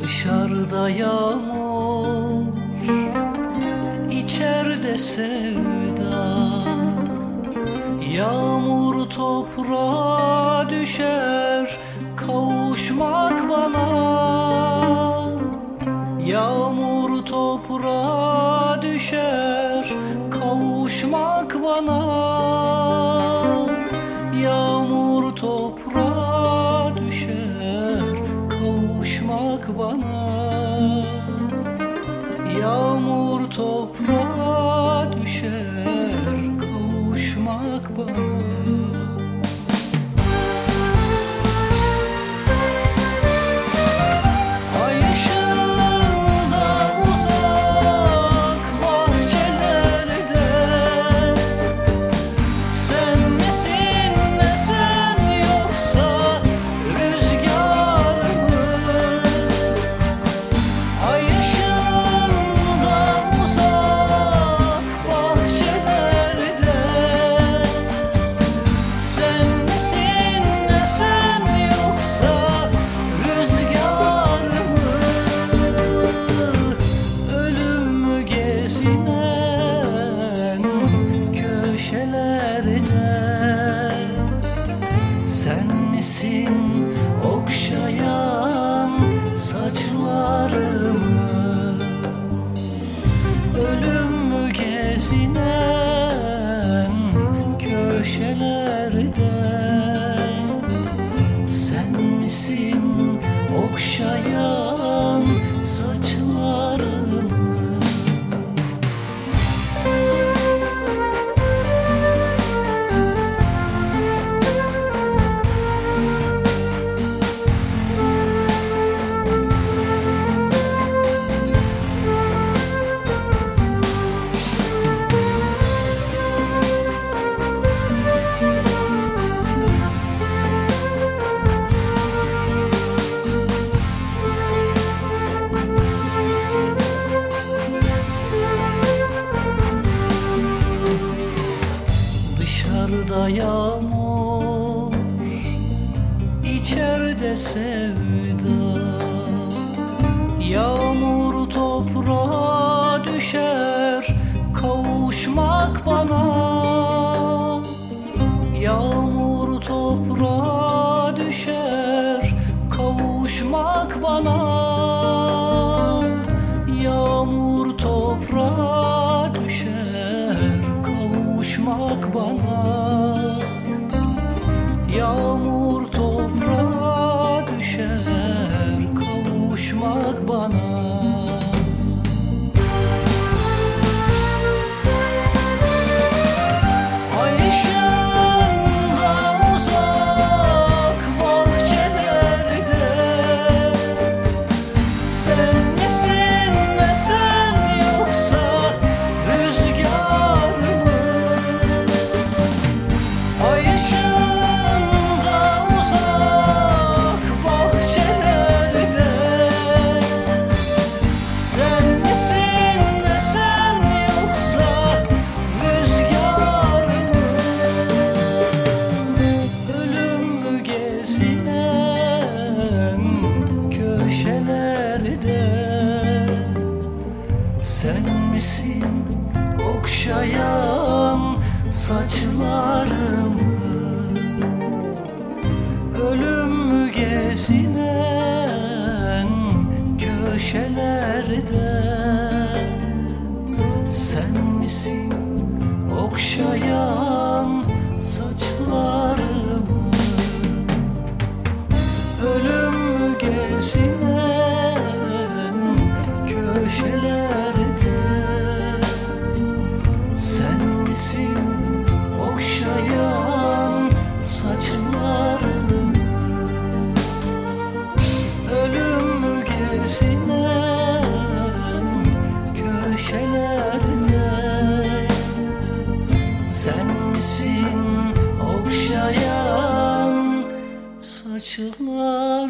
Dışarıda yağmur içeride sevda. Yağmur toprağa düşer kavuşmak bana bana. Yağmur toprağa düşer kavuşmak bana. Yağmur toprağa düşer kavuşmak bana köşelerde Sen misin okşayan saçlarımı? Ölüm mü gezinen köşelerde Sen misin okşayan Dışarıda yağmur içeride sevda. Yağmur toprağa düşer kavuşmak bana. Yağmur toprağa düşer kavuşmak bana misin? Okşayan saçlarımı. Ölüm mü gezinen köşelerde? Sen misin? Okşayan köşelerde Sen misin okşayan saçlarımı?